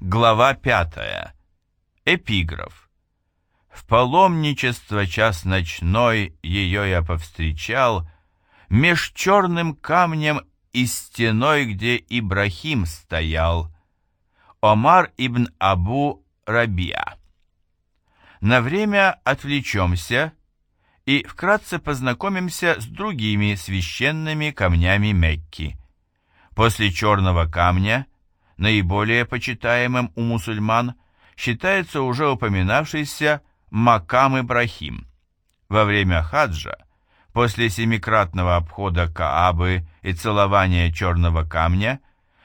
Глава пятая. Эпиграф. В паломничество час ночной ее я повстречал Меж черным камнем и стеной, где Ибрахим стоял. Омар ибн Абу Рабиа. На время отвлечемся и вкратце познакомимся с другими священными камнями Мекки. После черного камня, наиболее почитаемым у мусульман, считается уже упоминавшийся Макам Ибрахим. Во время хаджа, после семикратного обхода Каабы и целования черного камня,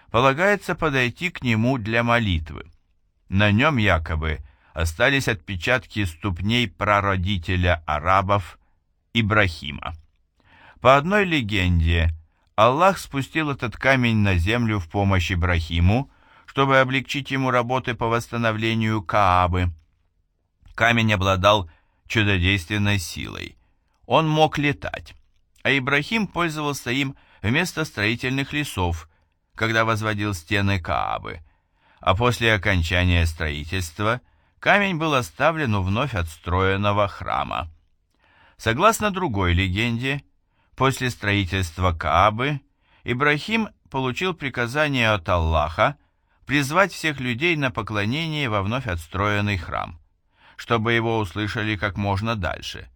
полагается подойти к нему для молитвы. На нем якобы остались отпечатки ступней прародителя арабов Ибрахима. По одной легенде, Аллах спустил этот камень на землю в помощь Ибрахиму, чтобы облегчить ему работы по восстановлению Каабы. Камень обладал чудодейственной силой. Он мог летать, а Ибрахим пользовался им вместо строительных лесов, когда возводил стены Каабы. А после окончания строительства камень был оставлен у вновь отстроенного храма. Согласно другой легенде, после строительства Каабы Ибрахим получил приказание от Аллаха призвать всех людей на поклонение во вновь отстроенный храм, чтобы его услышали как можно дальше.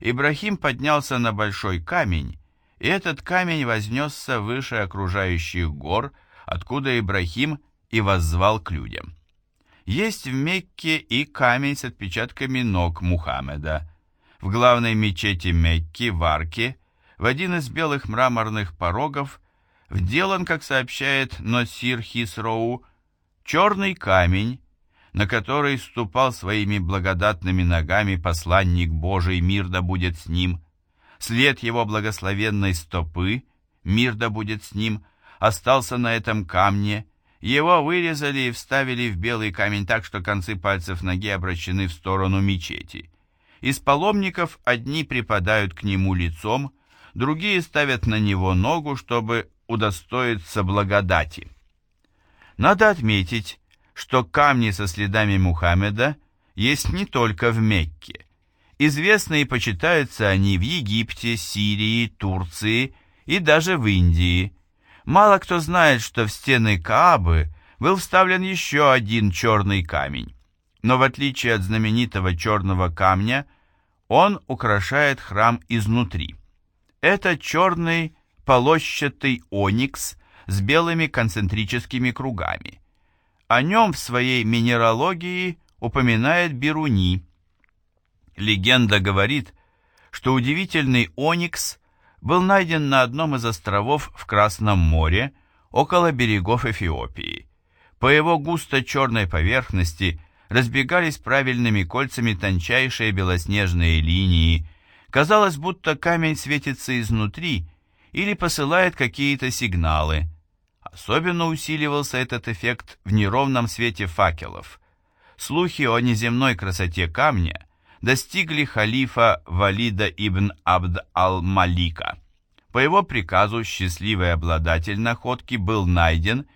Ибрахим поднялся на большой камень, и этот камень вознесся выше окружающих гор, откуда Ибрахим и воззвал к людям. Есть в Мекке и камень с отпечатками ног Мухаммеда. В главной мечети Мекки, в арке, в один из белых мраморных порогов, вделан, как сообщает Носир Хисроу, черный камень, на который ступал своими благодатными ногами посланник Божий, мир да будет с ним. След его благословенной стопы, мир да будет с ним, остался на этом камне, его вырезали и вставили в белый камень так, что концы пальцев ноги обращены в сторону мечети. Из паломников одни припадают к нему лицом, другие ставят на него ногу, чтобы удостоиться благодати. Надо отметить, что камни со следами Мухаммеда есть не только в Мекке. Известны и почитаются они в Египте, Сирии, Турции и даже в Индии – Мало кто знает, что в стены Каабы был вставлен еще один черный камень. Но в отличие от знаменитого черного камня, он украшает храм изнутри. Это черный полощатый оникс с белыми концентрическими кругами. О нем в своей минералогии упоминает Беруни. Легенда говорит, что удивительный оникс был найден на одном из островов в Красном море, около берегов Эфиопии. По его густо-черной поверхности разбегались правильными кольцами тончайшие белоснежные линии. Казалось, будто камень светится изнутри или посылает какие-то сигналы. Особенно усиливался этот эффект в неровном свете факелов. Слухи о неземной красоте камня достигли халифа Валида ибн Абд ал-Малика. По его приказу счастливый обладатель находки был найден,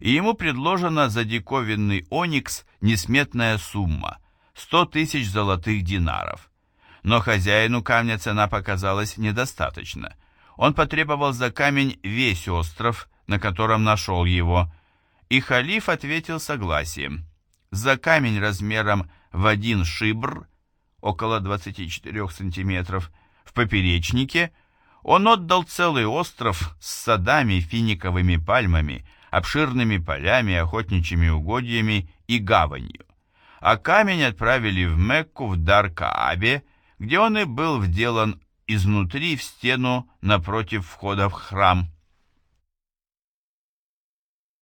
и ему предложена за диковинный оникс несметная сумма – 100 тысяч золотых динаров. Но хозяину камня цена показалась недостаточно. Он потребовал за камень весь остров, на котором нашел его, и халиф ответил согласием. За камень размером в один шибр около 24 сантиметров, в поперечнике, он отдал целый остров с садами, финиковыми пальмами, обширными полями, охотничьими угодьями и гаванью. А камень отправили в Мекку в дар Каабе, где он и был вделан изнутри в стену напротив входа в храм.